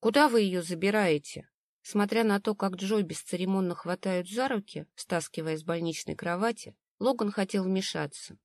Куда вы ее забираете? Смотря на то, как Джой бесцеремонно хватают за руки, стаскивая с больничной кровати, Логан хотел вмешаться.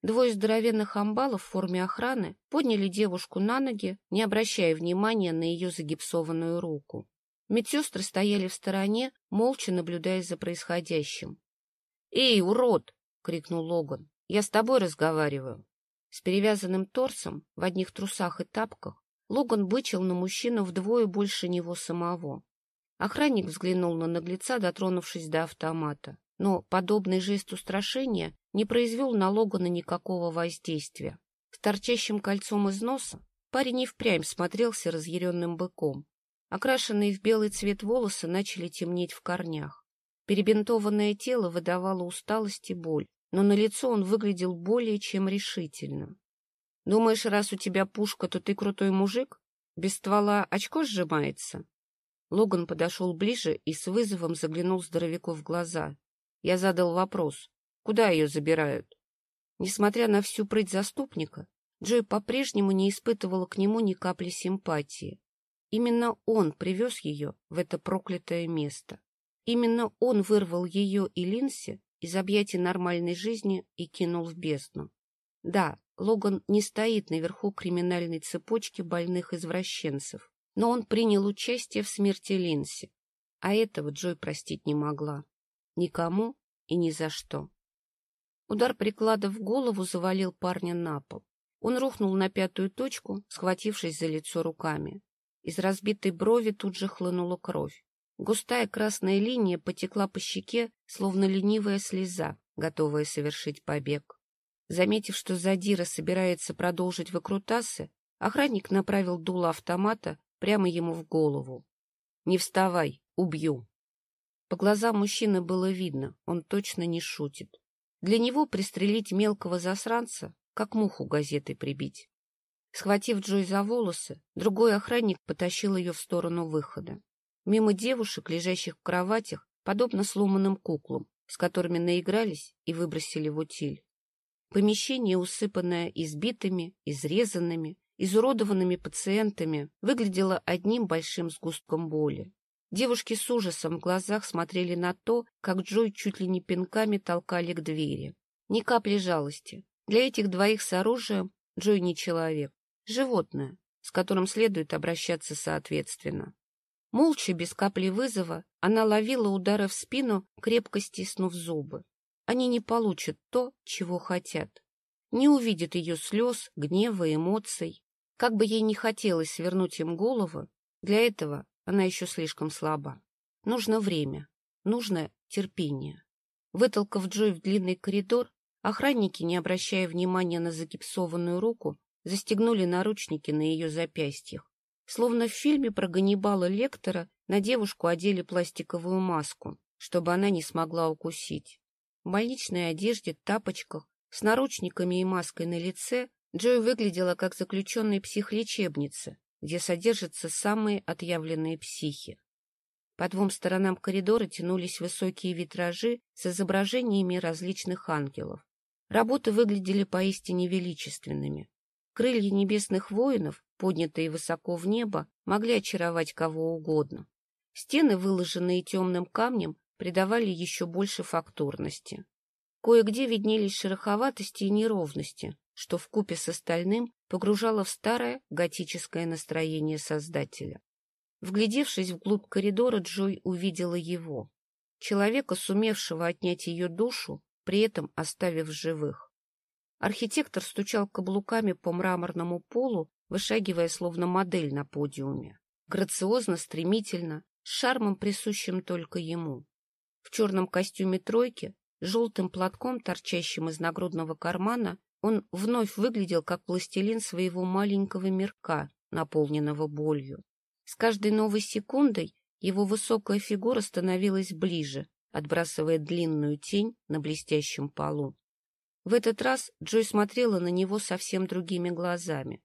Двое здоровенных амбалов в форме охраны подняли девушку на ноги, не обращая внимания на ее загипсованную руку. Медсестры стояли в стороне, молча наблюдая за происходящим. — Эй, урод! — крикнул Логан. — Я с тобой разговариваю. С перевязанным торсом, в одних трусах и тапках, Логан бычил на мужчину вдвое больше него самого. Охранник взглянул на наглеца, дотронувшись до автомата, но подобный жест устрашения не произвел на Логана никакого воздействия. С торчащим кольцом из носа парень и впрямь смотрелся разъяренным быком. Окрашенные в белый цвет волосы начали темнеть в корнях. Перебинтованное тело выдавало усталость и боль, но на лицо он выглядел более чем решительно. — Думаешь, раз у тебя пушка, то ты крутой мужик? Без ствола очко сжимается? Логан подошел ближе и с вызовом заглянул здоровяку в глаза. Я задал вопрос. Куда ее забирают? Несмотря на всю прыть заступника, Джой по-прежнему не испытывала к нему ни капли симпатии. Именно он привез ее в это проклятое место. Именно он вырвал ее и Линси из объятий нормальной жизни и кинул в бездну. Да, Логан не стоит наверху криминальной цепочки больных извращенцев, но он принял участие в смерти Линси, а этого Джой простить не могла. Никому и ни за что. Удар приклада в голову завалил парня на пол. Он рухнул на пятую точку, схватившись за лицо руками. Из разбитой брови тут же хлынула кровь. Густая красная линия потекла по щеке, словно ленивая слеза, готовая совершить побег. Заметив, что Задира собирается продолжить выкрутасы, охранник направил дуло автомата прямо ему в голову. — Не вставай, убью. По глазам мужчины было видно, он точно не шутит. Для него пристрелить мелкого засранца, как муху газетой прибить. Схватив Джой за волосы, другой охранник потащил ее в сторону выхода мимо девушек, лежащих в кроватях, подобно сломанным куклам, с которыми наигрались и выбросили в утиль. Помещение, усыпанное избитыми, изрезанными, изуродованными пациентами, выглядело одним большим сгустком боли. Девушки с ужасом в глазах смотрели на то, как Джой чуть ли не пинками толкали к двери. Ни капли жалости. Для этих двоих с оружием Джой не человек, животное, с которым следует обращаться соответственно. Молча, без капли вызова, она ловила удары в спину, крепко стиснув зубы. Они не получат то, чего хотят. Не увидят ее слез, гнева, эмоций. Как бы ей не хотелось свернуть им голову, для этого она еще слишком слаба. Нужно время, нужно терпение. Вытолкав Джой в длинный коридор, охранники, не обращая внимания на загипсованную руку, застегнули наручники на ее запястьях. Словно в фильме про Ганнибала Лектора на девушку одели пластиковую маску, чтобы она не смогла укусить. В больничной одежде, тапочках, с наручниками и маской на лице Джой выглядела как заключенный психлечебница, где содержатся самые отъявленные психи. По двум сторонам коридора тянулись высокие витражи с изображениями различных ангелов. Работы выглядели поистине величественными. Крылья небесных воинов поднятые высоко в небо, могли очаровать кого угодно. Стены, выложенные темным камнем, придавали еще больше фактурности. Кое-где виднелись шероховатости и неровности, что вкупе с остальным погружало в старое готическое настроение Создателя. Вглядевшись вглубь коридора, Джой увидела его, человека, сумевшего отнять ее душу, при этом оставив живых. Архитектор стучал каблуками по мраморному полу, вышагивая словно модель на подиуме. Грациозно, стремительно, с шармом, присущим только ему. В черном костюме тройки, желтым платком, торчащим из нагрудного кармана, он вновь выглядел как пластилин своего маленького мирка, наполненного болью. С каждой новой секундой его высокая фигура становилась ближе, отбрасывая длинную тень на блестящем полу. В этот раз Джой смотрела на него совсем другими глазами.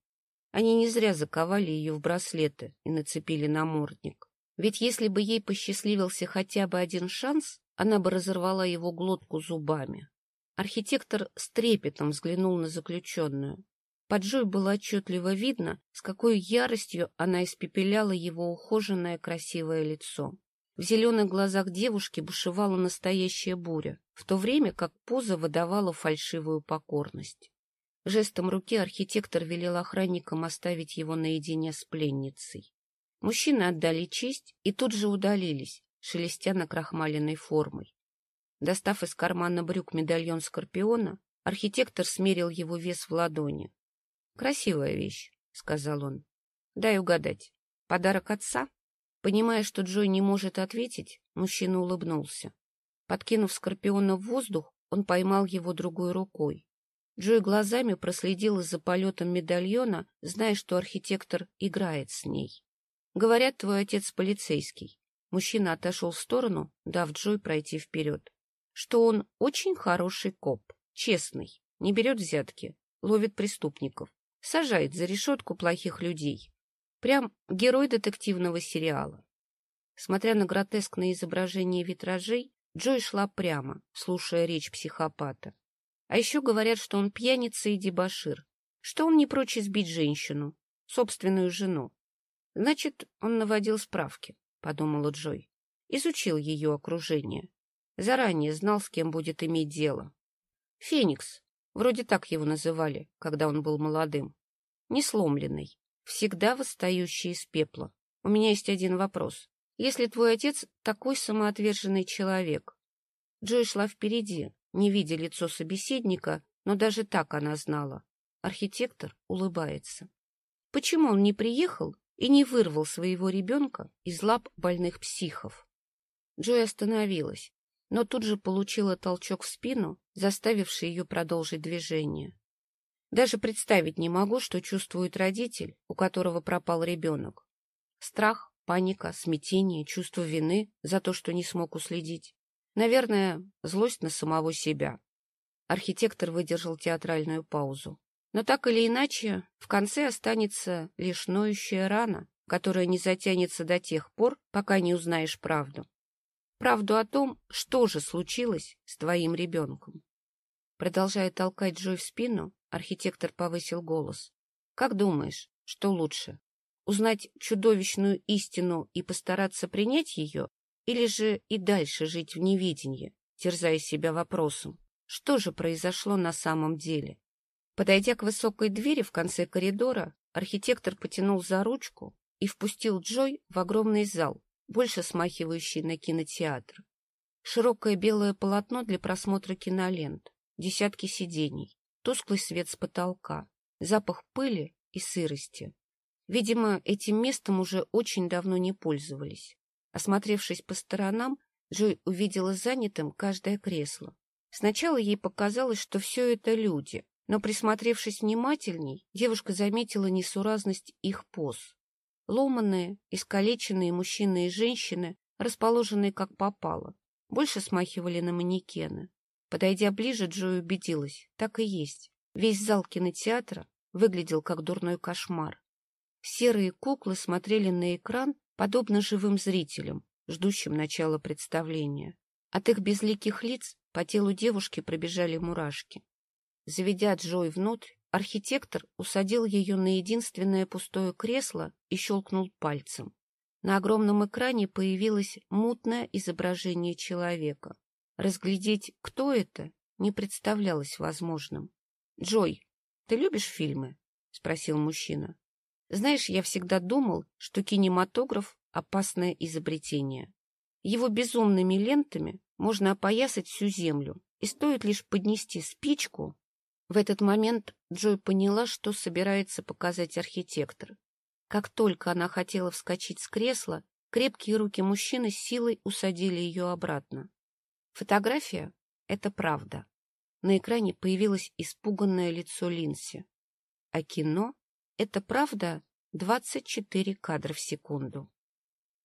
Они не зря заковали ее в браслеты и нацепили намордник. Ведь если бы ей посчастливился хотя бы один шанс, она бы разорвала его глотку зубами. Архитектор с трепетом взглянул на заключенную. По Джой было отчетливо видно, с какой яростью она испепеляла его ухоженное красивое лицо. В зеленых глазах девушки бушевала настоящая буря, в то время как поза выдавала фальшивую покорность. Жестом руки архитектор велел охранникам оставить его наедине с пленницей. Мужчины отдали честь и тут же удалились, шелестя накрахмаленной формой. Достав из кармана брюк медальон Скорпиона, архитектор смерил его вес в ладони. — Красивая вещь, — сказал он. — Дай угадать. Подарок отца? Понимая, что Джой не может ответить, мужчина улыбнулся. Подкинув Скорпиона в воздух, он поймал его другой рукой. Джой глазами проследила за полетом медальона, зная, что архитектор играет с ней. Говорят, твой отец полицейский. Мужчина отошел в сторону, дав Джой пройти вперед. Что он очень хороший коп, честный, не берет взятки, ловит преступников, сажает за решетку плохих людей. Прям герой детективного сериала. Смотря на гротескное изображение витражей, Джой шла прямо, слушая речь психопата. А еще говорят, что он пьяница и дебошир, что он не прочь избить женщину, собственную жену. Значит, он наводил справки, — подумала Джой. Изучил ее окружение. Заранее знал, с кем будет иметь дело. Феникс, вроде так его называли, когда он был молодым. Несломленный, всегда восстающий из пепла. У меня есть один вопрос. Если твой отец такой самоотверженный человек? Джой шла впереди, не видя лицо собеседника, но даже так она знала. Архитектор улыбается. Почему он не приехал и не вырвал своего ребенка из лап больных психов? Джой остановилась, но тут же получила толчок в спину, заставивший ее продолжить движение. Даже представить не могу, что чувствует родитель, у которого пропал ребенок. Страх, паника, смятение, чувство вины за то, что не смог уследить. Наверное, злость на самого себя. Архитектор выдержал театральную паузу. Но так или иначе, в конце останется лишь ноющая рана, которая не затянется до тех пор, пока не узнаешь правду. Правду о том, что же случилось с твоим ребенком. Продолжая толкать Джой в спину, архитектор повысил голос. «Как думаешь, что лучше? Узнать чудовищную истину и постараться принять ее или же и дальше жить в неведении, терзая себя вопросом, что же произошло на самом деле? Подойдя к высокой двери в конце коридора, архитектор потянул за ручку и впустил Джой в огромный зал, больше смахивающий на кинотеатр. Широкое белое полотно для просмотра кинолент, десятки сидений, тусклый свет с потолка, запах пыли и сырости. Видимо, этим местом уже очень давно не пользовались. Осмотревшись по сторонам, Джой увидела занятым каждое кресло. Сначала ей показалось, что все это люди, но, присмотревшись внимательней, девушка заметила несуразность их поз. Ломанные, искалеченные мужчины и женщины, расположенные как попало, больше смахивали на манекены. Подойдя ближе, Джой убедилась, так и есть. Весь зал кинотеатра выглядел как дурной кошмар. Серые куклы смотрели на экран подобно живым зрителям, ждущим начала представления. От их безликих лиц по телу девушки пробежали мурашки. Заведя Джой внутрь, архитектор усадил ее на единственное пустое кресло и щелкнул пальцем. На огромном экране появилось мутное изображение человека. Разглядеть, кто это, не представлялось возможным. — Джой, ты любишь фильмы? — спросил мужчина. Знаешь, я всегда думал, что кинематограф — опасное изобретение. Его безумными лентами можно опоясать всю землю, и стоит лишь поднести спичку. В этот момент Джой поняла, что собирается показать архитектор. Как только она хотела вскочить с кресла, крепкие руки мужчины силой усадили ее обратно. Фотография — это правда. На экране появилось испуганное лицо Линси. А кино это правда 24 кадра в секунду.